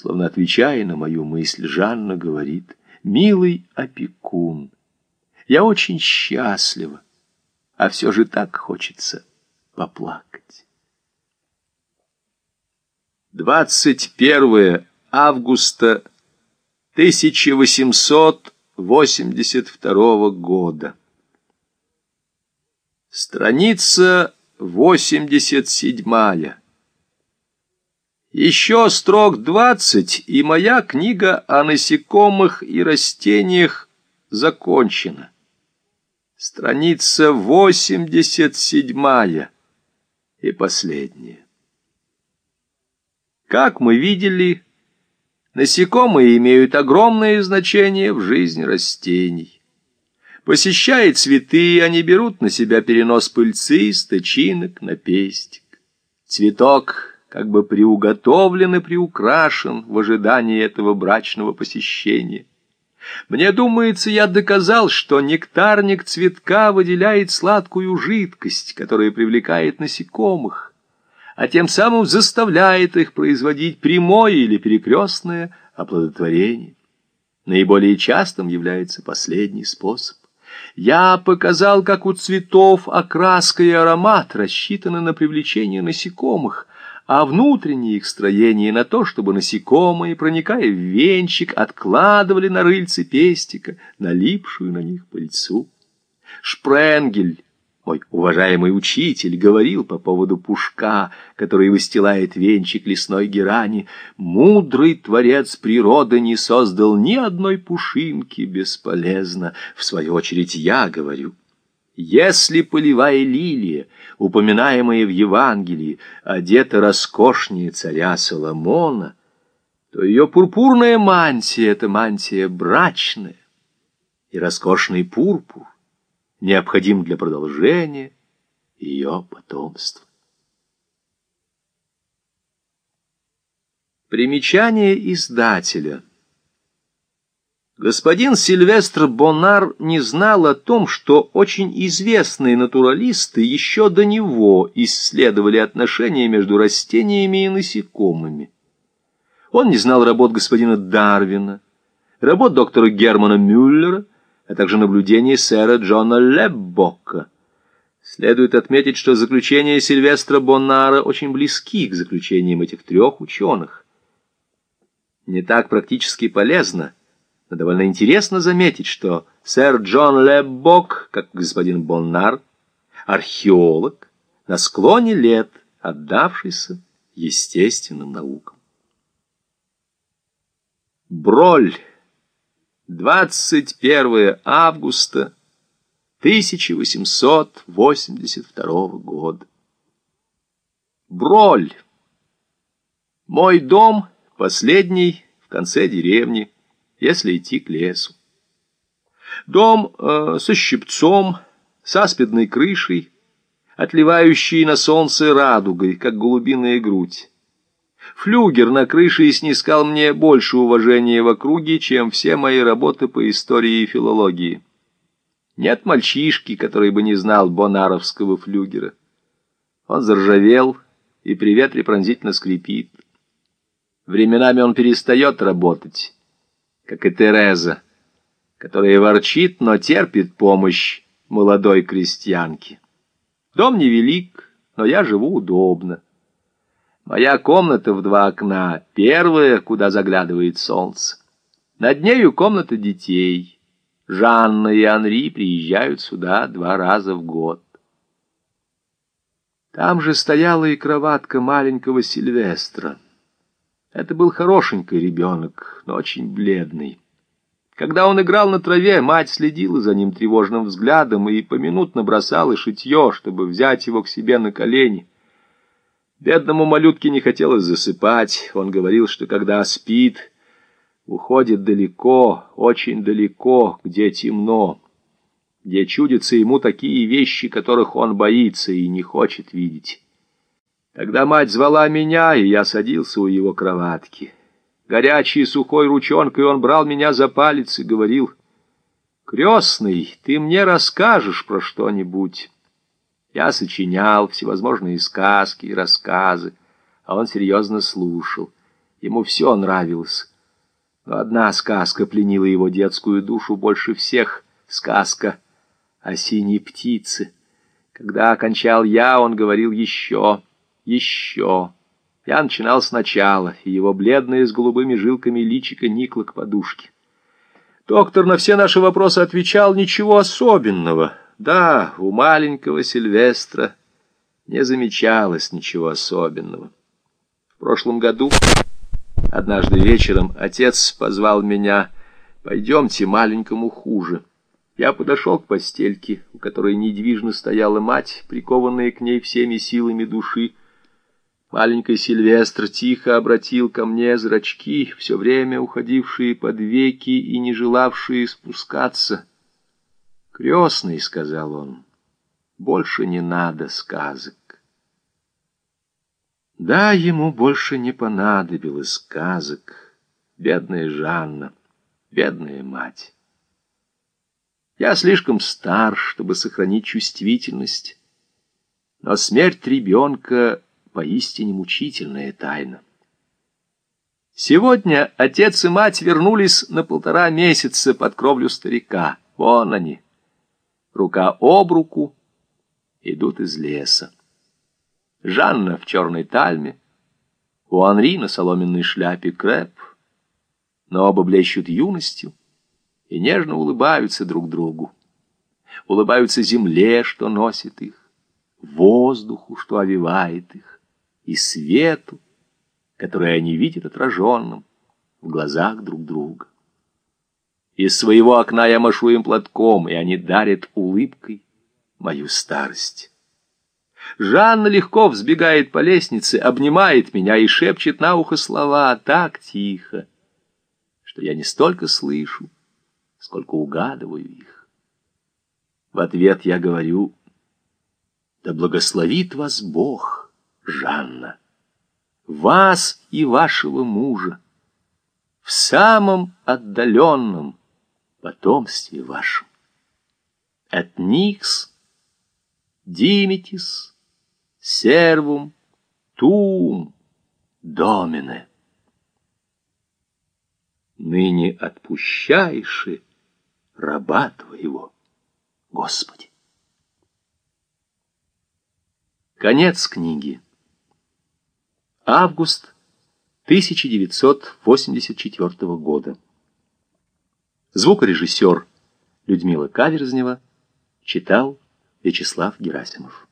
Словно отвечая на мою мысль, Жанна говорит, «Милый опекун, я очень счастлива, а все же так хочется поплакать». 21 августа 1882 года. Страница 87. Еще строк двадцать, и моя книга о насекомых и растениях закончена. Страница восемьдесят седьмая и последняя. Как мы видели, насекомые имеют огромное значение в жизни растений. Посещая цветы, они берут на себя перенос пыльцы с тычинок на пестик. Цветок как бы приуготовлен и приукрашен в ожидании этого брачного посещения. Мне думается, я доказал, что нектарник цветка выделяет сладкую жидкость, которая привлекает насекомых, а тем самым заставляет их производить прямое или перекрестное оплодотворение. Наиболее частым является последний способ. Я показал, как у цветов окраска и аромат рассчитаны на привлечение насекомых, а внутреннее их строение на то, чтобы насекомые, проникая в венчик, откладывали на рыльце пестика налипшую на них пыльцу. Шпренгель, мой уважаемый учитель, говорил по поводу пушка, который выстилает венчик лесной герани. Мудрый творец природы не создал ни одной пушинки бесполезно. В свою очередь я говорю — если полевая лилия, упоминаемая в Евангелии, одета роскошнее царя Соломона, то ее пурпурная мантия — это мантия брачная, и роскошный пурпур необходим для продолжения ее потомства. Примечание издателя — Господин Сильвестр Бонар не знал о том, что очень известные натуралисты еще до него исследовали отношения между растениями и насекомыми. Он не знал работ господина Дарвина, работ доктора Германа Мюллера, а также наблюдений сэра Джона Леббока. Следует отметить, что заключения Сильвестра Боннара очень близки к заключениям этих трех ученых. Не так практически полезно – но довольно интересно заметить, что сэр Джон Леббок, как господин Боннар, археолог, на склоне лет отдавшийся естественным наукам. Броль. 21 августа 1882 года. Броль. Мой дом последний в конце деревни если идти к лесу. Дом э, со щипцом, с аспидной крышей, отливающий на солнце радугой, как голубиная грудь. Флюгер на крыше снискал мне больше уважения в округе, чем все мои работы по истории и филологии. Нет мальчишки, который бы не знал бонаровского флюгера. Он заржавел и при ветре пронзительно скрипит. Временами он перестает работать, как и Тереза, которая ворчит, но терпит помощь молодой крестьянке. Дом невелик, но я живу удобно. Моя комната в два окна, первая, куда заглядывает солнце. Над нею комната детей. Жанна и Анри приезжают сюда два раза в год. Там же стояла и кроватка маленького Сильвестра. Это был хорошенький ребенок, но очень бледный. Когда он играл на траве, мать следила за ним тревожным взглядом и поминутно бросала шитье, чтобы взять его к себе на колени. Бедному малютке не хотелось засыпать. Он говорил, что когда спит, уходит далеко, очень далеко, где темно, где чудятся ему такие вещи, которых он боится и не хочет видеть. Тогда мать звала меня, и я садился у его кроватки. Горячей сухой ручонкой он брал меня за палец и говорил, «Крестный, ты мне расскажешь про что-нибудь». Я сочинял всевозможные сказки и рассказы, а он серьезно слушал. Ему все нравилось. Но одна сказка пленила его детскую душу больше всех — сказка о синей птице. Когда окончал я, он говорил «еще, еще». Я начинал сначала, и его бледное с голубыми жилками личико никло к подушке. Доктор на все наши вопросы отвечал ничего особенного. Да, у маленького Сильвестра не замечалось ничего особенного. В прошлом году, однажды вечером, отец позвал меня «Пойдемте, маленькому хуже». Я подошел к постельке, у которой недвижно стояла мать, прикованная к ней всеми силами души. Маленький Сильвестр тихо обратил ко мне зрачки, все время уходившие под веки и не желавшие спускаться. «Крестный», — сказал он, — «больше не надо сказок». Да, ему больше не понадобилось сказок. Бедная Жанна, бедная мать. Я слишком стар, чтобы сохранить чувствительность. Но смерть ребенка — поистине мучительная тайна. Сегодня отец и мать вернулись на полтора месяца под кровлю старика. Вон они, рука об руку, идут из леса. Жанна в черной тальме, у Анри на соломенной шляпе крэп, но оба блещут юностью и нежно улыбаются друг другу. Улыбаются земле, что носит их, воздуху, что овивает их, и свету, который они видят отраженным в глазах друг друга. Из своего окна я машу им платком, и они дарят улыбкой мою старость. Жанна легко взбегает по лестнице, обнимает меня и шепчет на ухо слова так тихо, что я не столько слышу, сколько угадываю их. В ответ я говорю, да благословит вас Бог, Жанна, вас и вашего мужа, в самом отдаленном потомстве вашем. От Никс, Димитис, Сервум, Тум, Домине. Ныне отпущаешь раба Твоего, Господи. Конец книги. Август 1984 года. Звукорежиссер Людмила Каверзнева читал Вячеслав Герасимов.